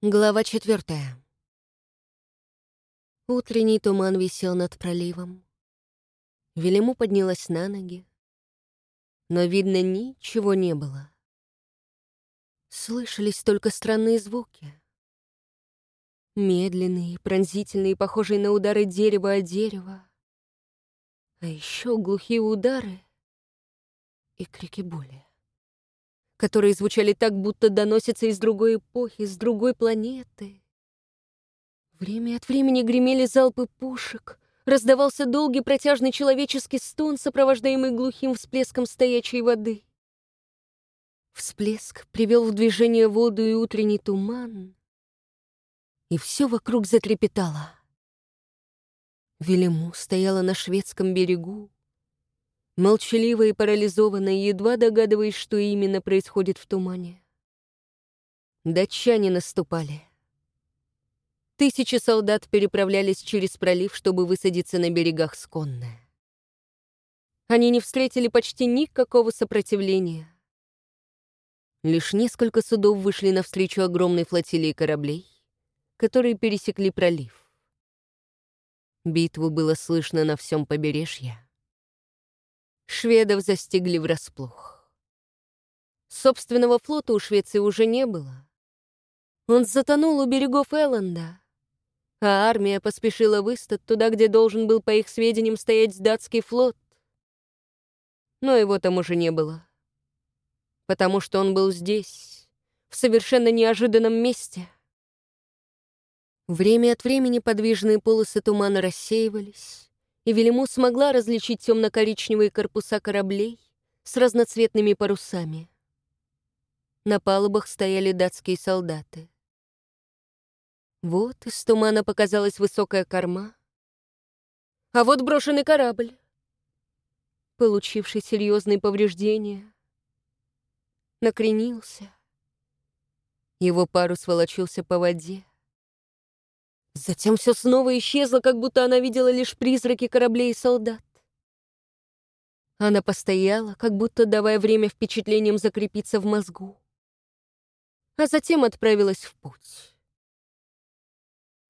Глава четвертая. Утренний туман висел над проливом. Велиму поднялась на ноги, но, видно, ничего не было. Слышались только странные звуки. Медленные, пронзительные, похожие на удары дерева о дерево. А еще глухие удары и крики боли которые звучали так, будто доносятся из другой эпохи, с другой планеты. Время от времени гремели залпы пушек, раздавался долгий протяжный человеческий стон, сопровождаемый глухим всплеском стоячей воды. Всплеск привел в движение воду и утренний туман, и все вокруг затрепетало. Велиму стояла на шведском берегу, молчаливо и парализованно, едва догадываясь, что именно происходит в тумане. Датчане наступали. Тысячи солдат переправлялись через пролив, чтобы высадиться на берегах Сконны. Они не встретили почти никакого сопротивления. Лишь несколько судов вышли навстречу огромной флотилии кораблей, которые пересекли пролив. Битву было слышно на всем побережье шведов застигли врасплох. Собственного флота у Швеции уже не было. Он затонул у берегов Элленда, а армия поспешила в Истат, туда, где должен был, по их сведениям, стоять датский флот. Но его там уже не было, потому что он был здесь, в совершенно неожиданном месте. Время от времени подвижные полосы тумана рассеивались, Велиму смогла различить темно-коричневые корпуса кораблей с разноцветными парусами. На палубах стояли датские солдаты. Вот из тумана показалась высокая корма. А вот брошенный корабль, получивший серьезные повреждения, накренился. Его парус волочился по воде. Затем все снова исчезло, как будто она видела лишь призраки кораблей и солдат. Она постояла, как будто давая время впечатлениям закрепиться в мозгу, а затем отправилась в путь.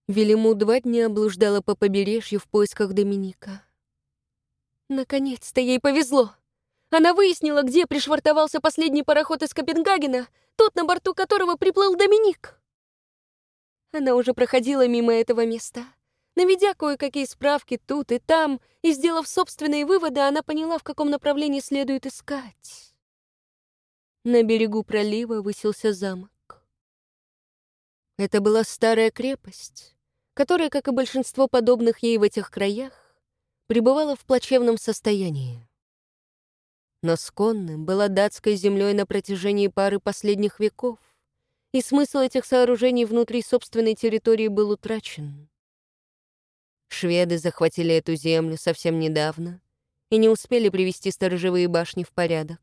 Велиму два дня облуждала по побережью в поисках Доминика. Наконец-то ей повезло. Она выяснила, где пришвартовался последний пароход из Копенгагена, тот, на борту которого приплыл Доминик. Она уже проходила мимо этого места. Наведя кое-какие справки тут и там, и сделав собственные выводы, она поняла, в каком направлении следует искать. На берегу пролива высился замок. Это была старая крепость, которая, как и большинство подобных ей в этих краях, пребывала в плачевном состоянии. Но Сконны была датской землей на протяжении пары последних веков, и смысл этих сооружений внутри собственной территории был утрачен. Шведы захватили эту землю совсем недавно и не успели привести сторожевые башни в порядок.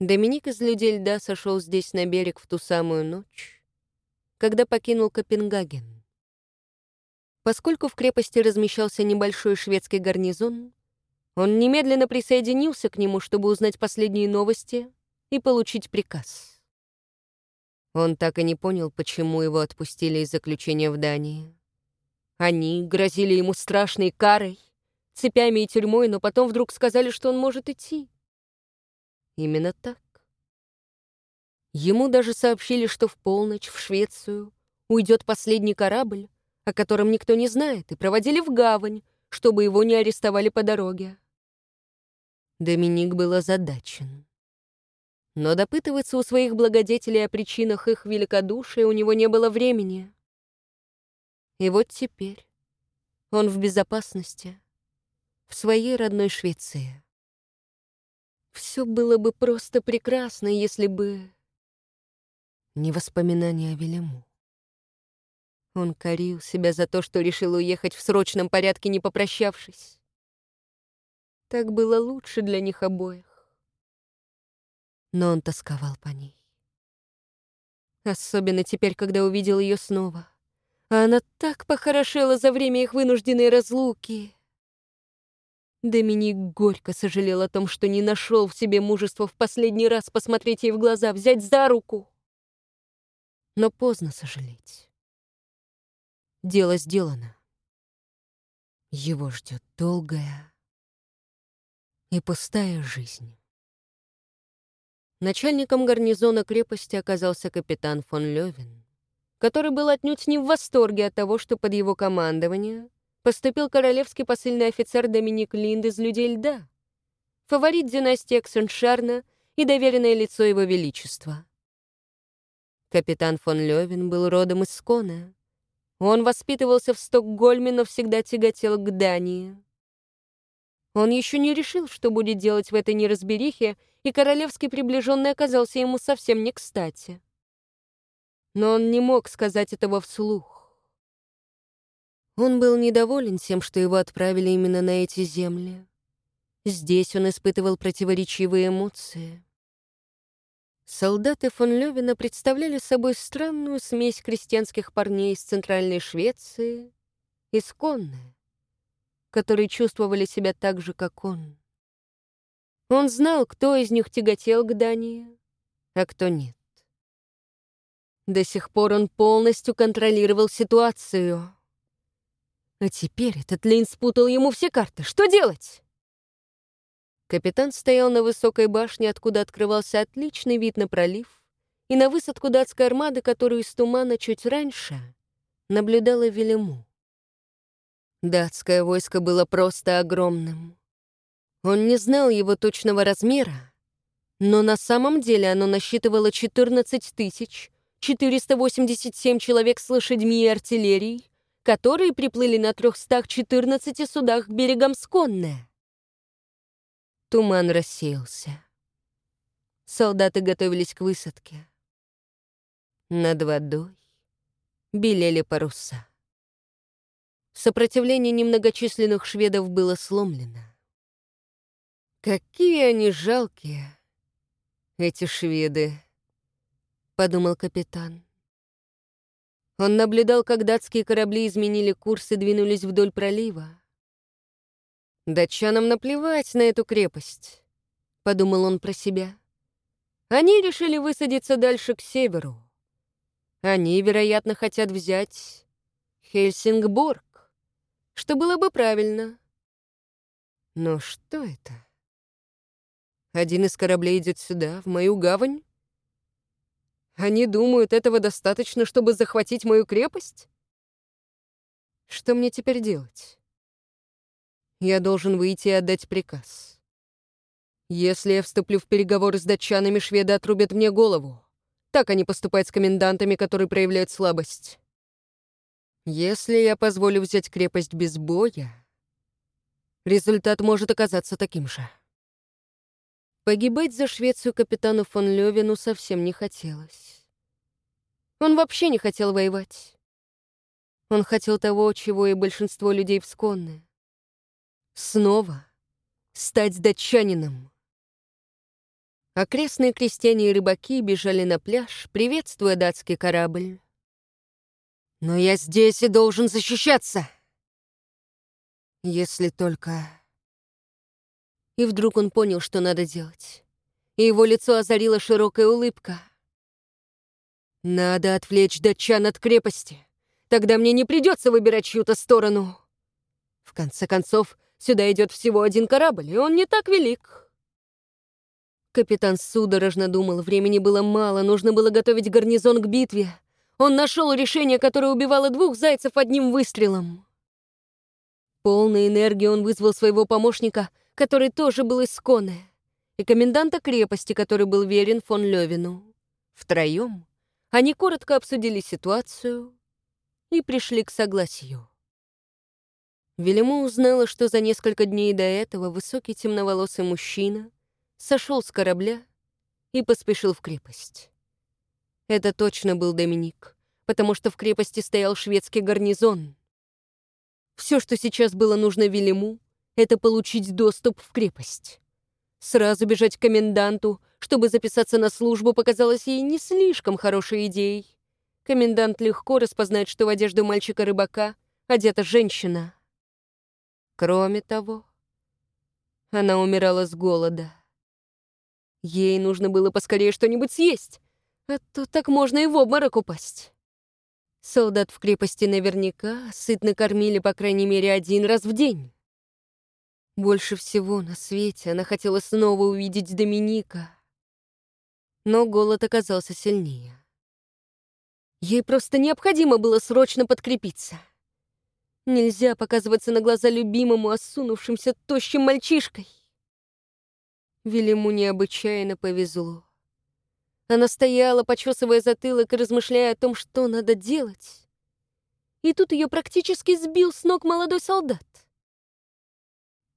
Доминик из людей льда сошел здесь на берег в ту самую ночь, когда покинул Копенгаген. Поскольку в крепости размещался небольшой шведский гарнизон, он немедленно присоединился к нему, чтобы узнать последние новости и получить приказ. Он так и не понял, почему его отпустили из заключения в Дании. Они грозили ему страшной карой, цепями и тюрьмой, но потом вдруг сказали, что он может идти. Именно так. Ему даже сообщили, что в полночь в Швецию уйдет последний корабль, о котором никто не знает, и проводили в гавань, чтобы его не арестовали по дороге. Доминик был озадачен. Но допытываться у своих благодетелей о причинах их великодушия у него не было времени. И вот теперь он в безопасности, в своей родной Швеции. Все было бы просто прекрасно, если бы... Не воспоминания о Велиму. Он корил себя за то, что решил уехать в срочном порядке, не попрощавшись. Так было лучше для них обоих но он тосковал по ней. Особенно теперь, когда увидел ее снова. Она так похорошела за время их вынужденной разлуки. Доминик горько сожалел о том, что не нашел в себе мужества в последний раз посмотреть ей в глаза, взять за руку. Но поздно сожалеть. Дело сделано. Его ждет долгая и пустая жизнь. Начальником гарнизона крепости оказался капитан фон Левин, который был отнюдь не в восторге от того, что под его командование поступил королевский посыльный офицер Доминик Линд из «Людей льда», фаворит династии Эксеншарна и доверенное лицо его величества. Капитан фон Левин был родом из Скона. Он воспитывался в Стокгольме, но всегда тяготел к Дании. Он еще не решил, что будет делать в этой неразберихе, и королевский приближенный оказался ему совсем не кстати. Но он не мог сказать этого вслух. Он был недоволен тем, что его отправили именно на эти земли. Здесь он испытывал противоречивые эмоции. Солдаты фон Левина представляли собой странную смесь крестьянских парней из Центральной Швеции и сконные, которые чувствовали себя так же, как он. Он знал, кто из них тяготел к Дании, а кто нет. До сих пор он полностью контролировал ситуацию. А теперь этот Лейн спутал ему все карты. Что делать? Капитан стоял на высокой башне, откуда открывался отличный вид на пролив, и на высадку датской армады, которую из тумана чуть раньше наблюдала Велиму. Датское войско было просто огромным. Он не знал его точного размера, но на самом деле оно насчитывало 14 тысяч 487 человек с лошадьми и артиллерией, которые приплыли на 314 судах к берегам Сконная. Туман рассеялся. Солдаты готовились к высадке. Над водой белели паруса. Сопротивление немногочисленных шведов было сломлено. «Какие они жалкие, эти шведы!» — подумал капитан. Он наблюдал, как датские корабли изменили курс и двинулись вдоль пролива. «Датчанам наплевать на эту крепость», — подумал он про себя. «Они решили высадиться дальше к северу. Они, вероятно, хотят взять Хельсингборг, что было бы правильно. Но что это? Один из кораблей идет сюда, в мою гавань? Они думают, этого достаточно, чтобы захватить мою крепость? Что мне теперь делать? я должен выйти и отдать приказ. Если я вступлю в переговоры с датчанами, шведы отрубят мне голову. Так они поступают с комендантами, которые проявляют слабость. Если я позволю взять крепость без боя, результат может оказаться таким же. Погибать за Швецию капитану фон Левину совсем не хотелось. Он вообще не хотел воевать. Он хотел того, чего и большинство людей в Снова стать датчанином. Окрестные крестьяне и рыбаки бежали на пляж, приветствуя датский корабль. «Но я здесь и должен защищаться!» Если только... И вдруг он понял, что надо делать. И его лицо озарила широкая улыбка. «Надо отвлечь датчан от крепости. Тогда мне не придется выбирать чью-то сторону. В конце концов, Сюда идет всего один корабль, и он не так велик. Капитан судорожно думал, времени было мало, нужно было готовить гарнизон к битве. Он нашел решение, которое убивало двух зайцев одним выстрелом. Полной энергии он вызвал своего помощника, который тоже был из Коны, и коменданта крепости, который был верен фон Левину. Втроем они коротко обсудили ситуацию и пришли к согласию. Велиму узнала, что за несколько дней до этого высокий темноволосый мужчина сошел с корабля и поспешил в крепость. Это точно был Доминик, потому что в крепости стоял шведский гарнизон. Все, что сейчас было нужно Велиму, это получить доступ в крепость. Сразу бежать к коменданту, чтобы записаться на службу, показалось ей не слишком хорошей идеей. Комендант легко распознает, что в одежду мальчика-рыбака одета женщина. Кроме того, она умирала с голода. Ей нужно было поскорее что-нибудь съесть, А то так можно и в обморок упасть. Солдат в крепости наверняка сытно кормили по крайней мере один раз в день. Больше всего на свете она хотела снова увидеть Доминика. Но голод оказался сильнее. Ей просто необходимо было срочно подкрепиться. Нельзя показываться на глаза любимому, осунувшимся тощим мальчишкой. Велиму необычайно повезло. Она стояла, почесывая затылок и размышляя о том, что надо делать. И тут ее практически сбил с ног молодой солдат.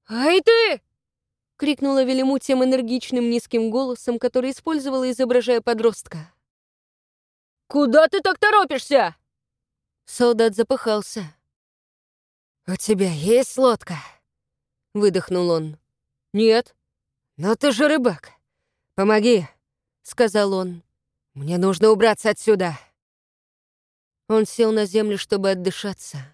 «Ай ты!» — крикнула Велиму тем энергичным низким голосом, который использовала, изображая подростка. «Куда ты так торопишься?» Солдат запыхался. «У тебя есть лодка?» — выдохнул он. «Нет». «Но ты же рыбак. Помоги, — сказал он. «Мне нужно убраться отсюда!» Он сел на землю, чтобы отдышаться.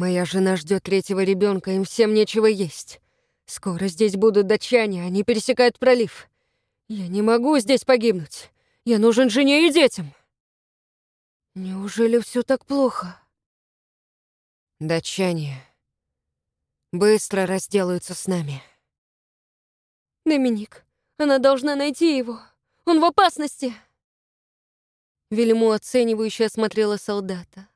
«Моя жена ждет третьего ребенка, им всем нечего есть. Скоро здесь будут датчане, они пересекают пролив. Я не могу здесь погибнуть. Я нужен жене и детям». «Неужели все так плохо?» «Датчане быстро разделаются с нами». «Доминик, она должна найти его. Он в опасности!» Вельму оценивающе осмотрела солдата.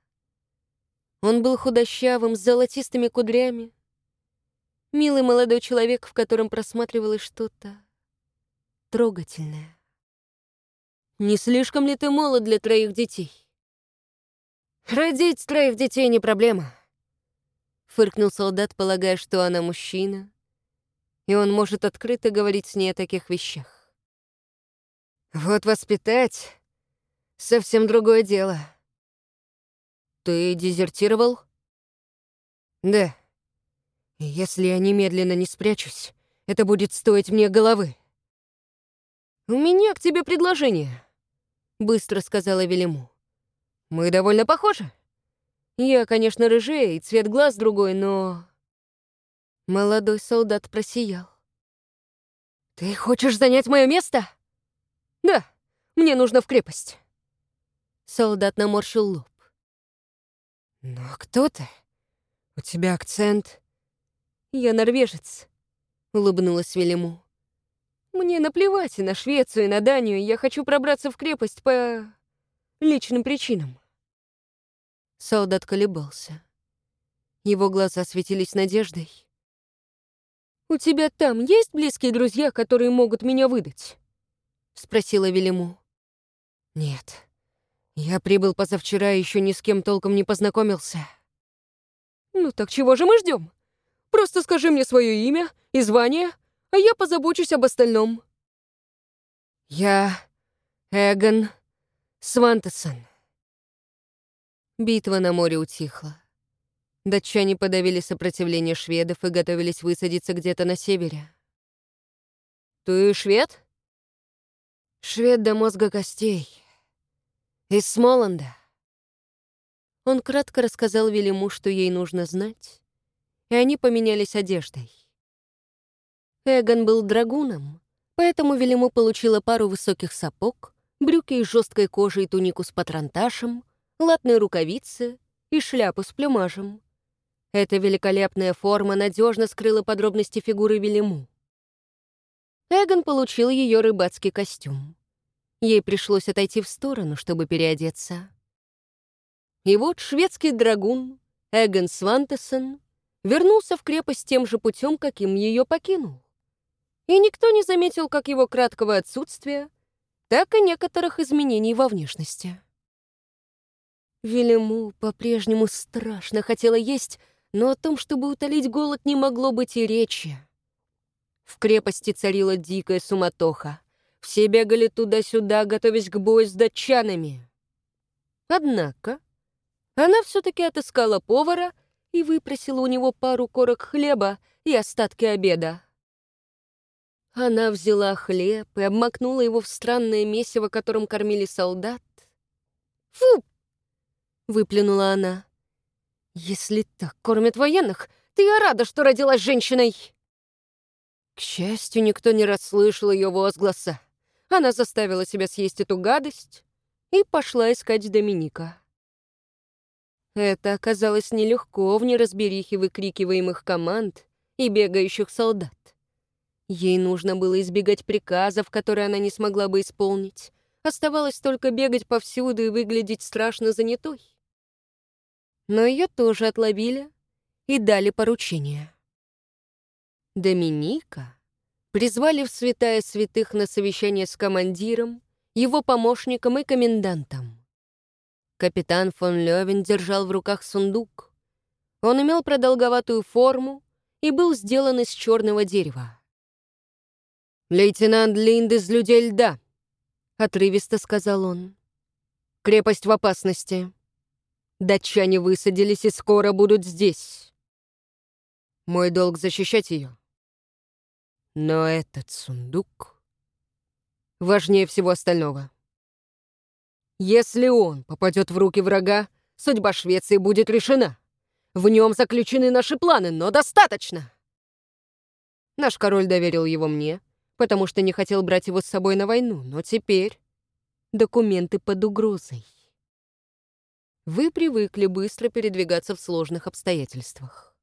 Он был худощавым, с золотистыми кудрями. Милый молодой человек, в котором просматривалось что-то трогательное. «Не слишком ли ты молод для троих детей?» «Родить троих детей не проблема», — фыркнул солдат, полагая, что она мужчина, и он может открыто говорить с ней о таких вещах. «Вот воспитать — совсем другое дело». «Ты дезертировал?» «Да. Если я немедленно не спрячусь, это будет стоить мне головы». «У меня к тебе предложение», — быстро сказала Велиму. «Мы довольно похожи. Я, конечно, рыжее, и цвет глаз другой, но...» Молодой солдат просиял. «Ты хочешь занять мое место?» «Да, мне нужно в крепость». Солдат наморщил лоб. «Но кто ты? У тебя акцент...» «Я норвежец», — улыбнулась Велиму. «Мне наплевать и на Швецию, и на Данию. Я хочу пробраться в крепость по... личным причинам». Солдат колебался. Его глаза светились надеждой. «У тебя там есть близкие друзья, которые могут меня выдать?» — спросила Велиму. «Нет. Я прибыл позавчера и еще ни с кем толком не познакомился». «Ну так чего же мы ждем? Просто скажи мне свое имя и звание, а я позабочусь об остальном». «Я Эгон Свантесон». Битва на море утихла. Датчане подавили сопротивление шведов и готовились высадиться где-то на севере. «Ты швед?» «Швед до мозга костей. Из Смоланда». Он кратко рассказал Велиму, что ей нужно знать, и они поменялись одеждой. Эгон был драгуном, поэтому Велиму получила пару высоких сапог, брюки из жесткой кожи и тунику с патронташем, латные рукавицы и шляпу с плюмажем. Эта великолепная форма надежно скрыла подробности фигуры Велиму. Эгон получил ее рыбацкий костюм. Ей пришлось отойти в сторону, чтобы переодеться. И вот шведский драгун Эгон Свантесон вернулся в крепость тем же путем, каким ее покинул. И никто не заметил как его краткого отсутствия, так и некоторых изменений во внешности. Велиму по-прежнему страшно хотела есть, но о том, чтобы утолить голод, не могло быть и речи. В крепости царила дикая суматоха. Все бегали туда-сюда, готовясь к бою с датчанами. Однако она все-таки отыскала повара и выпросила у него пару корок хлеба и остатки обеда. Она взяла хлеб и обмакнула его в странное месиво, которым кормили солдат. «Фу!» — выплюнула она. Если так кормят военных, то я рада, что родилась женщиной. К счастью, никто не расслышал ее возгласа. Она заставила себя съесть эту гадость и пошла искать Доминика. Это оказалось нелегко в неразберихе выкрикиваемых команд и бегающих солдат. Ей нужно было избегать приказов, которые она не смогла бы исполнить. Оставалось только бегать повсюду и выглядеть страшно занятой. Но ее тоже отловили и дали поручение. Доминика призвали в святая святых на совещание с командиром, его помощником и комендантом. Капитан фон Левин держал в руках сундук. Он имел продолговатую форму и был сделан из черного дерева. «Лейтенант Линд из людей льда», — отрывисто сказал он. «Крепость в опасности. Датчане высадились и скоро будут здесь. Мой долг — защищать ее. Но этот сундук важнее всего остального. Если он попадет в руки врага, судьба Швеции будет решена. В нем заключены наши планы, но достаточно. Наш король доверил его мне, потому что не хотел брать его с собой на войну, но теперь документы под угрозой. Вы привыкли быстро передвигаться в сложных обстоятельствах.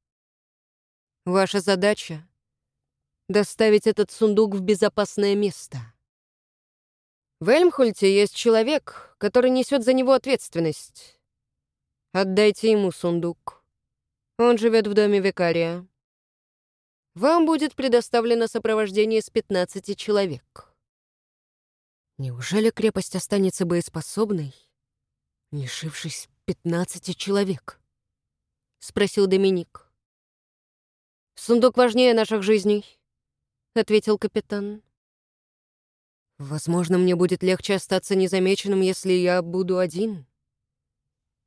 Ваша задача — доставить этот сундук в безопасное место. В Эльмхольте есть человек, который несет за него ответственность. Отдайте ему сундук. Он живет в доме викария. Вам будет предоставлено сопровождение из 15 человек. Неужели крепость останется боеспособной, лишившись 15 человек? Спросил Доминик. «Сундук важнее наших жизней», — ответил капитан. «Возможно, мне будет легче остаться незамеченным, если я буду один».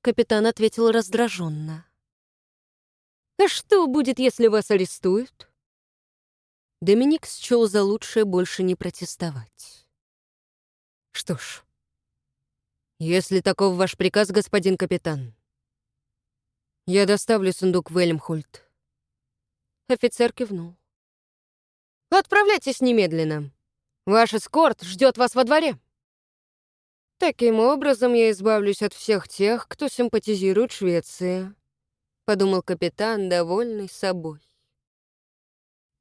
Капитан ответил раздраженно. «А что будет, если вас арестуют?» Доминик счел за лучшее больше не протестовать. «Что ж, если таков ваш приказ, господин капитан, я доставлю сундук в Эльмхульт». Офицер кивнул. «Отправляйтесь немедленно. Ваш эскорт ждет вас во дворе. Таким образом я избавлюсь от всех тех, кто симпатизирует Швеции, подумал капитан, довольный собой.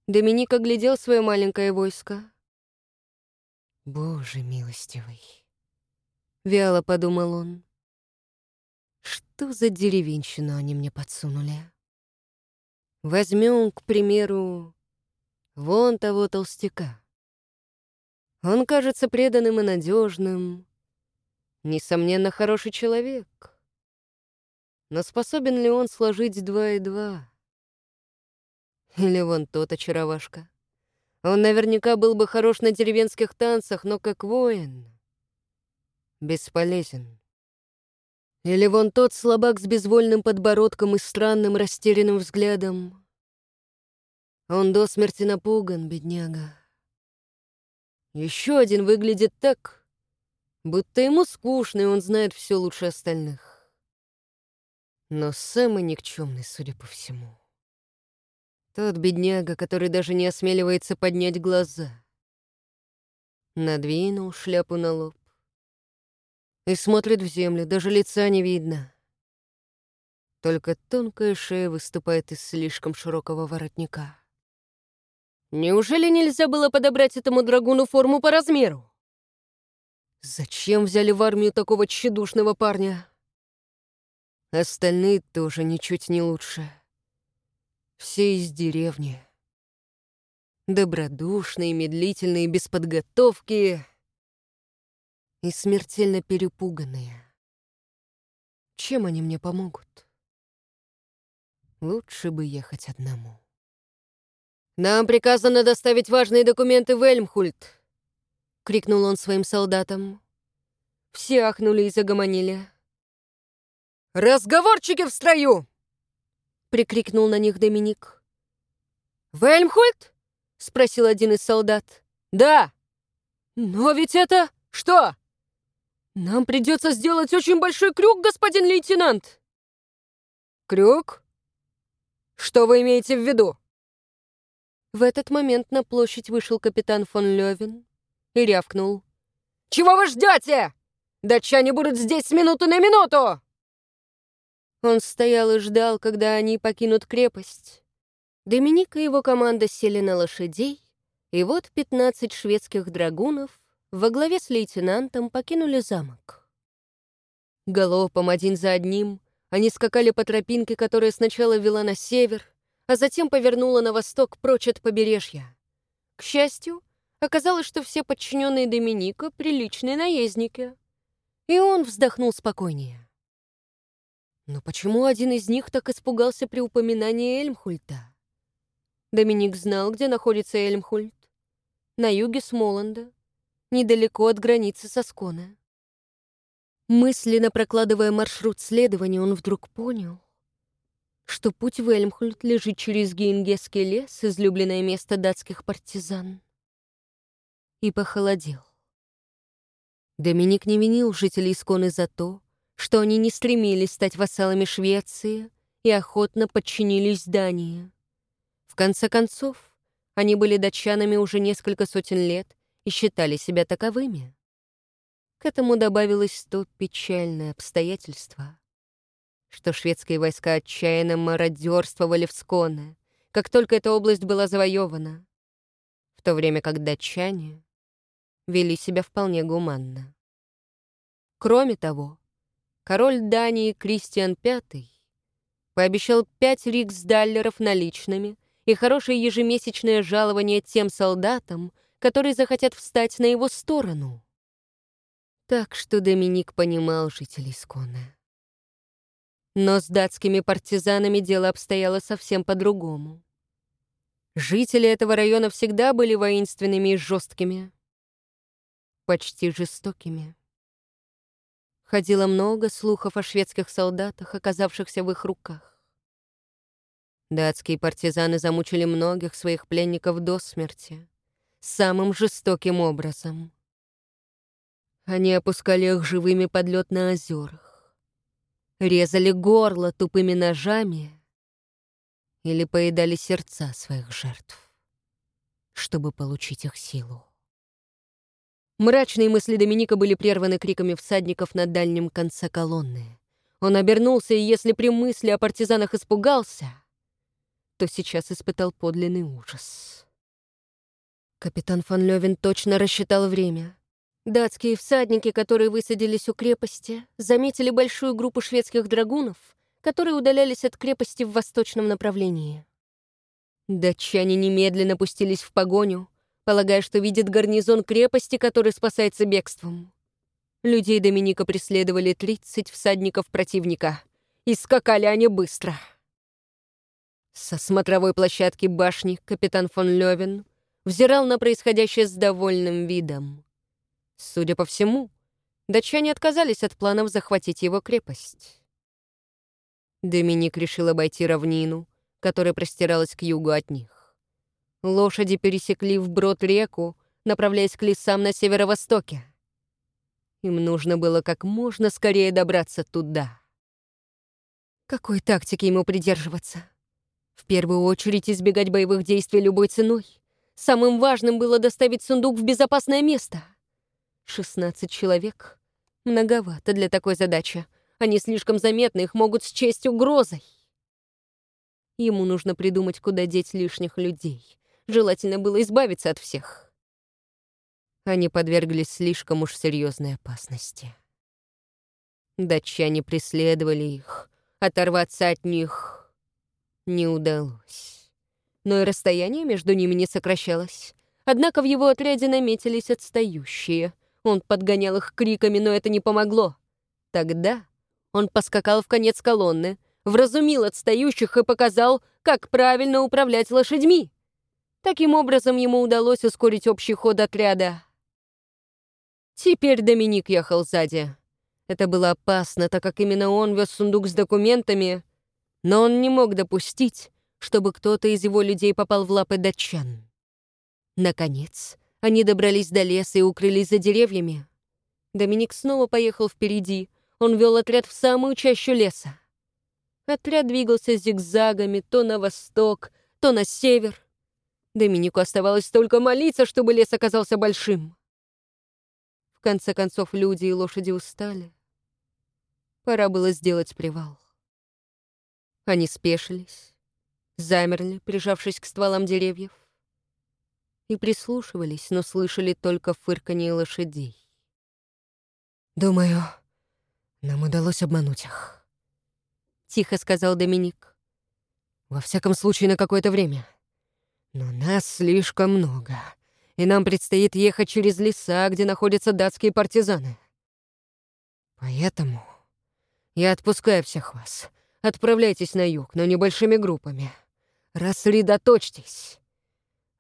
Доминик оглядел свое маленькое войско. «Боже милостивый!» — вяло подумал он. «Что за деревенщину они мне подсунули? Возьмем, к примеру, вон того толстяка. Он кажется преданным и надежным. Несомненно, хороший человек. Но способен ли он сложить два и два? Или вон тот очаровашка. Он наверняка был бы хорош на деревенских танцах, но как воин бесполезен. Или вон тот слабак с безвольным подбородком и странным растерянным взглядом. Он до смерти напуган, бедняга. Еще один выглядит так, будто ему скучно, и он знает все лучше остальных. Но самый никчемный, судя по всему. Тот бедняга, который даже не осмеливается поднять глаза. Надвинул шляпу на лоб и смотрит в землю, даже лица не видно. Только тонкая шея выступает из слишком широкого воротника. Неужели нельзя было подобрать этому драгуну форму по размеру? Зачем взяли в армию такого тщедушного парня? Остальные тоже ничуть не лучше. Все из деревни. Добродушные, медлительные, без подготовки и смертельно перепуганные. Чем они мне помогут? Лучше бы ехать одному. «Нам приказано доставить важные документы в Эльмхульт!» — крикнул он своим солдатам. Все ахнули и загомонили. «Разговорчики в строю!» — прикрикнул на них Доминик. «В Эльмхульт?» — спросил один из солдат. «Да!» «Но ведь это... что?» «Нам придется сделать очень большой крюк, господин лейтенант!» «Крюк? Что вы имеете в виду?» В этот момент на площадь вышел капитан фон Левин и рявкнул. Чего вы ждете? Датчане будут здесь с минуты на минуту!» Он стоял и ждал, когда они покинут крепость. Доминик и его команда сели на лошадей, и вот 15 шведских драгунов во главе с лейтенантом покинули замок. Галопом один за одним они скакали по тропинке, которая сначала вела на север, а затем повернула на восток прочь от побережья. К счастью, оказалось, что все подчиненные Доминика — приличные наездники. И он вздохнул спокойнее. Но почему один из них так испугался при упоминании Эльмхульта? Доминик знал, где находится Эльмхульт. На юге Смоланда, недалеко от границы со Скона. Мысленно прокладывая маршрут следования, он вдруг понял, что путь в Эльмхульт лежит через Гейнгесский лес, излюбленное место датских партизан. И похолодел. Доминик не винил жителей Сконы за то, что они не стремились стать вассалами Швеции и охотно подчинились Дании. В конце концов, они были датчанами уже несколько сотен лет и считали себя таковыми. К этому добавилось то печальное обстоятельство, что шведские войска отчаянно мародерствовали в Сконе, как только эта область была завоевана, в то время как датчане вели себя вполне гуманно. Кроме того, король Дании Кристиан V пообещал пять риксдаллеров наличными и хорошее ежемесячное жалование тем солдатам, которые захотят встать на его сторону. Так что Доминик понимал жителей Скона. Но с датскими партизанами дело обстояло совсем по-другому. Жители этого района всегда были воинственными и жесткими, почти жестокими. Ходило много слухов о шведских солдатах, оказавшихся в их руках. Датские партизаны замучили многих своих пленников до смерти, самым жестоким образом. Они опускали их живыми под лед на озерах, резали горло тупыми ножами или поедали сердца своих жертв, чтобы получить их силу. Мрачные мысли Доминика были прерваны криками всадников на дальнем конце колонны. Он обернулся, и если при мысли о партизанах испугался, то сейчас испытал подлинный ужас. Капитан фон Левин точно рассчитал время. Датские всадники, которые высадились у крепости, заметили большую группу шведских драгунов, которые удалялись от крепости в восточном направлении. Датчане немедленно пустились в погоню, полагая, что видят гарнизон крепости, который спасается бегством. Людей Доминика преследовали 30 всадников противника, и скакали они быстро. Со смотровой площадки башни капитан фон Левин взирал на происходящее с довольным видом. Судя по всему, датчане отказались от планов захватить его крепость. Доминик решил обойти равнину, которая простиралась к югу от них. Лошади пересекли вброд реку, направляясь к лесам на северо-востоке. Им нужно было как можно скорее добраться туда. Какой тактики ему придерживаться? В первую очередь избегать боевых действий любой ценой. Самым важным было доставить сундук в безопасное место. 16 человек. Многовато для такой задачи. Они слишком заметны, их могут счесть угрозой. Ему нужно придумать, куда деть лишних людей. Желательно было избавиться от всех. Они подверглись слишком уж серьезной опасности. Датчане преследовали их. Оторваться от них не удалось. Но и расстояние между ними не сокращалось. Однако в его отряде наметились отстающие — он подгонял их криками, но это не помогло. Тогда он поскакал в конец колонны, вразумил отстающих и показал, как правильно управлять лошадьми. Таким образом, ему удалось ускорить общий ход отряда. Теперь Доминик ехал сзади. Это было опасно, так как именно он вез сундук с документами, но он не мог допустить, чтобы кто-то из его людей попал в лапы датчан. Наконец, они добрались до леса и укрылись за деревьями. Доминик снова поехал впереди. Он вел отряд в самую чащу леса. Отряд двигался зигзагами то на восток, то на север. Доминику оставалось только молиться, чтобы лес оказался большим. В конце концов, люди и лошади устали. Пора было сделать привал. Они спешились, замерли, прижавшись к стволам деревьев, и прислушивались, но слышали только фырканье лошадей. «Думаю, нам удалось обмануть их», — тихо сказал Доминик. «Во всяком случае, на какое-то время. Но нас слишком много, и нам предстоит ехать через леса, где находятся датские партизаны. Поэтому я отпускаю всех вас. Отправляйтесь на юг, но небольшими группами. Рассредоточьтесь.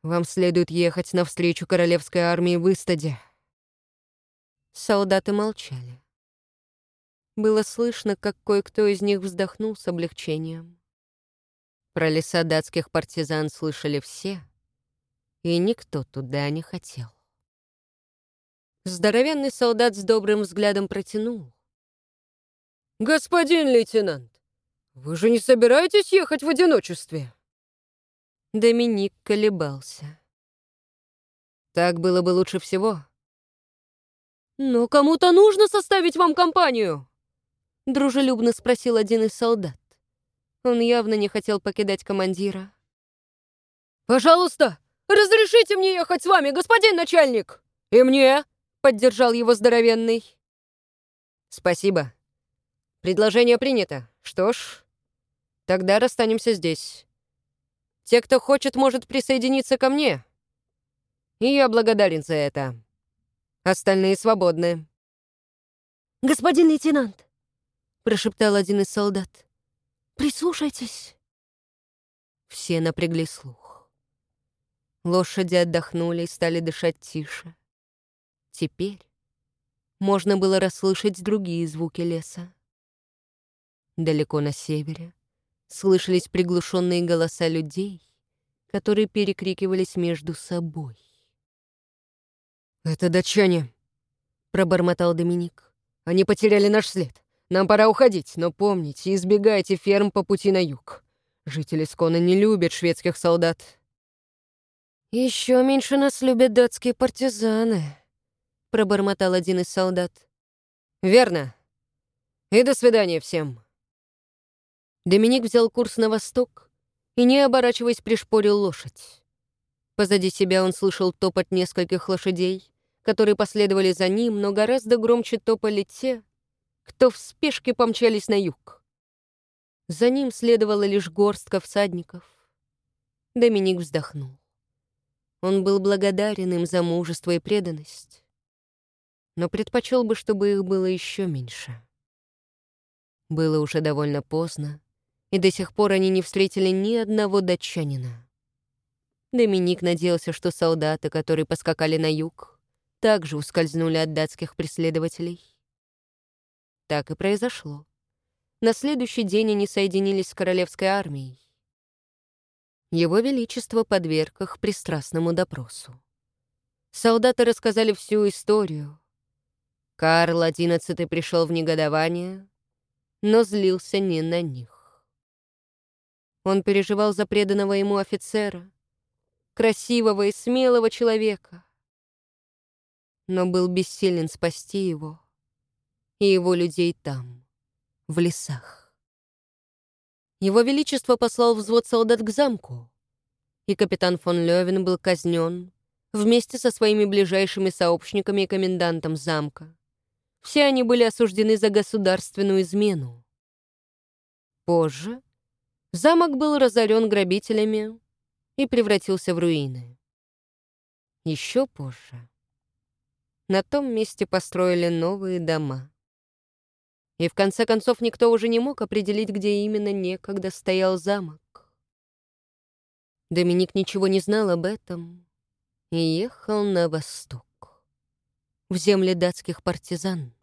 Вам следует ехать навстречу королевской армии в Истаде. Солдаты молчали. Было слышно, как кое-кто из них вздохнул с облегчением. Про леса датских партизан слышали все, и никто туда не хотел. Здоровенный солдат с добрым взглядом протянул. «Господин лейтенант, вы же не собираетесь ехать в одиночестве?» Доминик колебался. «Так было бы лучше всего», «Но кому-то нужно составить вам компанию?» Дружелюбно спросил один из солдат. Он явно не хотел покидать командира. «Пожалуйста, разрешите мне ехать с вами, господин начальник!» «И мне!» — поддержал его здоровенный. «Спасибо. Предложение принято. Что ж, тогда расстанемся здесь. Те, кто хочет, может присоединиться ко мне. И я благодарен за это». Остальные свободны». «Господин лейтенант», — прошептал один из солдат, — «прислушайтесь». Все напрягли слух. Лошади отдохнули и стали дышать тише. Теперь можно было расслышать другие звуки леса. Далеко на севере слышались приглушенные голоса людей, которые перекрикивались между собой. «Это датчане», — пробормотал Доминик. «Они потеряли наш след. Нам пора уходить, но помните, избегайте ферм по пути на юг. Жители Скона не любят шведских солдат». Еще меньше нас любят датские партизаны», — пробормотал один из солдат. «Верно. И до свидания всем». Доминик взял курс на восток и, не оборачиваясь, пришпорил лошадь. Позади себя он слышал топот нескольких лошадей, которые последовали за ним, но гораздо громче топали те, кто в спешке помчались на юг. За ним следовала лишь горстка всадников. Доминик вздохнул. Он был благодарен им за мужество и преданность, но предпочел бы, чтобы их было еще меньше. Было уже довольно поздно, и до сих пор они не встретили ни одного датчанина. Доминик надеялся, что солдаты, которые поскакали на юг, также ускользнули от датских преследователей. Так и произошло. На следующий день они соединились с королевской армией. Его Величество подверг их пристрастному допросу. Солдаты рассказали всю историю. Карл XI пришел в негодование, но злился не на них. Он переживал за преданного ему офицера, красивого и смелого человека, но был бессилен спасти его и его людей там, в лесах. Его Величество послал взвод солдат к замку, и капитан фон Левин был казнен вместе со своими ближайшими сообщниками и комендантом замка. Все они были осуждены за государственную измену. Позже замок был разорен грабителями и превратился в руины. Еще позже на том месте построили новые дома. И в конце концов никто уже не мог определить, где именно некогда стоял замок. Доминик ничего не знал об этом и ехал на восток, в земли датских партизан.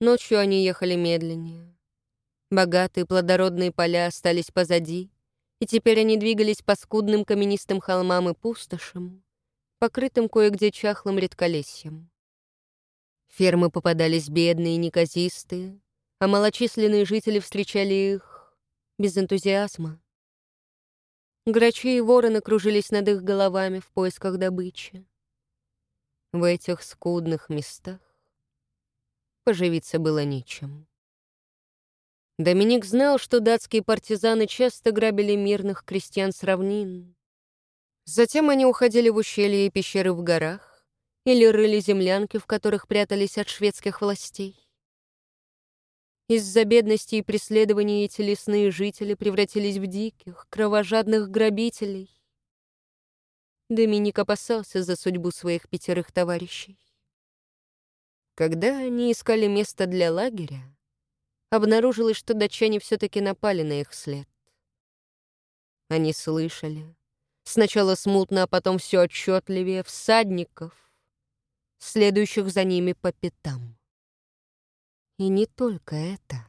Ночью они ехали медленнее. Богатые плодородные поля остались позади, и теперь они двигались по скудным каменистым холмам и пустошам, покрытым кое-где чахлым редколесьем. Фермы попадались бедные и неказистые, а малочисленные жители встречали их без энтузиазма. Грачи и вороны кружились над их головами в поисках добычи. В этих скудных местах поживиться было нечем. Доминик знал, что датские партизаны часто грабили мирных крестьян с равнин. Затем они уходили в ущелья и пещеры в горах или рыли землянки, в которых прятались от шведских властей. Из-за бедности и преследований эти лесные жители превратились в диких, кровожадных грабителей. Доминик опасался за судьбу своих пятерых товарищей. Когда они искали место для лагеря, обнаружилось, что датчане все-таки напали на их след. Они слышали, сначала смутно, а потом все отчетливее, всадников, следующих за ними по пятам. И не только это.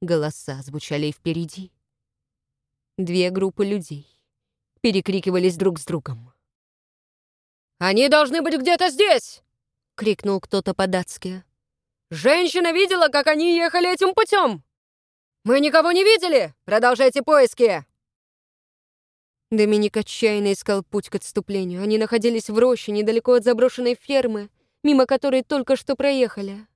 Голоса звучали и впереди. Две группы людей перекрикивались друг с другом. «Они должны быть где-то здесь!» — крикнул кто-то по-датски. «Женщина видела, как они ехали этим путем! Мы никого не видели! Продолжайте поиски!» Доминик отчаянно искал путь к отступлению. Они находились в роще, недалеко от заброшенной фермы, мимо которой только что проехали.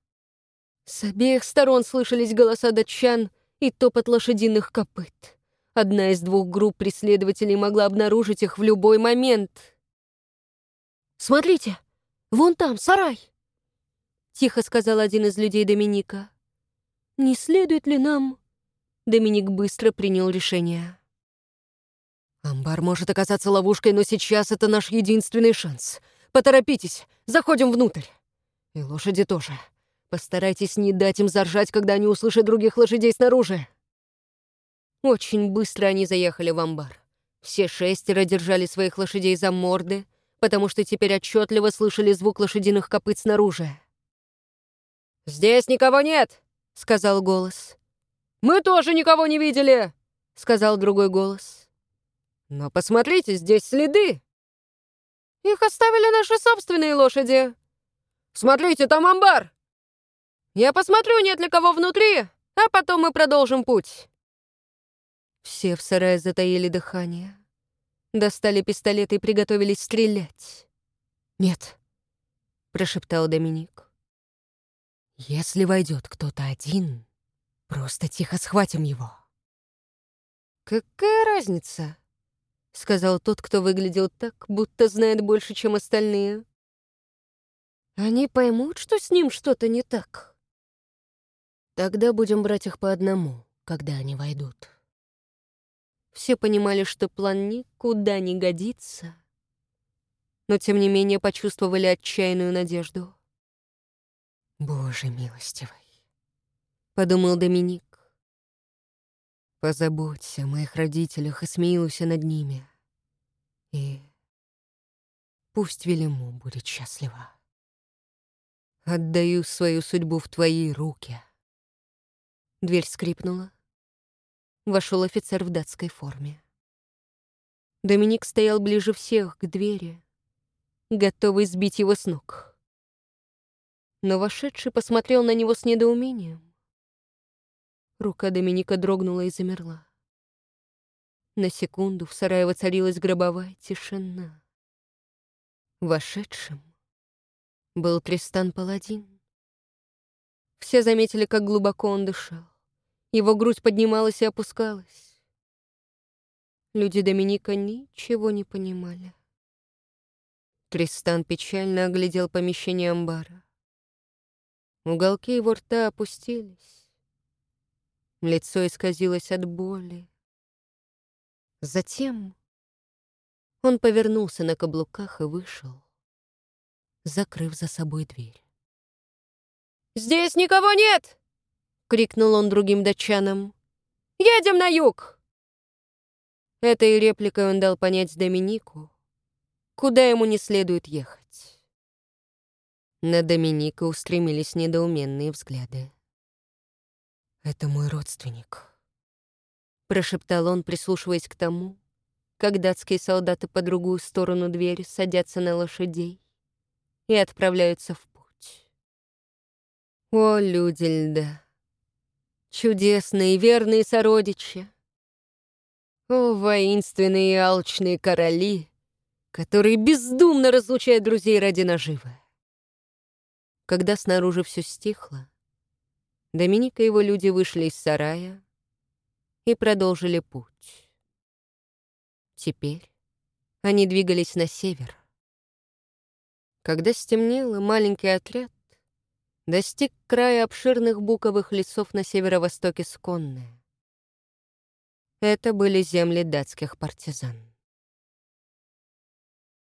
С обеих сторон слышались голоса датчан и топот лошадиных копыт. Одна из двух групп преследователей могла обнаружить их в любой момент. «Смотрите, вон там сарай!» Тихо сказал один из людей Доминика. «Не следует ли нам...» Доминик быстро принял решение. «Амбар может оказаться ловушкой, но сейчас это наш единственный шанс. Поторопитесь, заходим внутрь. И лошади тоже. Постарайтесь не дать им заржать, когда они услышат других лошадей снаружи». Очень быстро они заехали в амбар. Все шестеро держали своих лошадей за морды, потому что теперь отчетливо слышали звук лошадиных копыт снаружи. «Здесь никого нет!» — сказал голос. «Мы тоже никого не видели!» — сказал другой голос. «Но посмотрите, здесь следы!» «Их оставили наши собственные лошади!» «Смотрите, там амбар!» «Я посмотрю, нет ли кого внутри, а потом мы продолжим путь!» Все в сарае затаили дыхание. Достали пистолеты и приготовились стрелять. «Нет», — прошептал Доминик. «Если войдет кто-то один, просто тихо схватим его». «Какая разница?» — сказал тот, кто выглядел так, будто знает больше, чем остальные. «Они поймут, что с ним что-то не так. Тогда будем брать их по одному, когда они войдут». Все понимали, что план никуда не годится, но тем не менее почувствовали отчаянную надежду. «Боже милостивый», — подумал Доминик. «Позаботься о моих родителях и смилуйся над ними. И пусть Велиму будет счастлива. Отдаю свою судьбу в твои руки». Дверь скрипнула. Вошел офицер в датской форме. Доминик стоял ближе всех к двери, готовый сбить его с ног. Но вошедший посмотрел на него с недоумением. Рука Доминика дрогнула и замерла. На секунду в сарае воцарилась гробовая тишина. Вошедшим был Тристан Паладин. Все заметили, как глубоко он дышал. Его грудь поднималась и опускалась. Люди Доминика ничего не понимали. Тристан печально оглядел помещение амбара. Уголки его рта опустились. Лицо исказилось от боли. Затем он повернулся на каблуках и вышел, закрыв за собой дверь. «Здесь никого нет!» — крикнул он другим датчанам. «Едем на юг!» Этой репликой он дал понять Доминику, куда ему не следует ехать. На Доминика устремились недоуменные взгляды. «Это мой родственник», — прошептал он, прислушиваясь к тому, как датские солдаты по другую сторону двери садятся на лошадей и отправляются в путь. О, люди льда! чудесные верные сородичи. О, воинственные и алчные короли, который бездумно разлучает друзей ради наживы. Когда снаружи все стихло, Доминик и его люди вышли из сарая и продолжили путь. Теперь они двигались на север. Когда стемнело, маленький отряд достиг края обширных буковых лесов на северо-востоке Сконны. Это были земли датских партизан.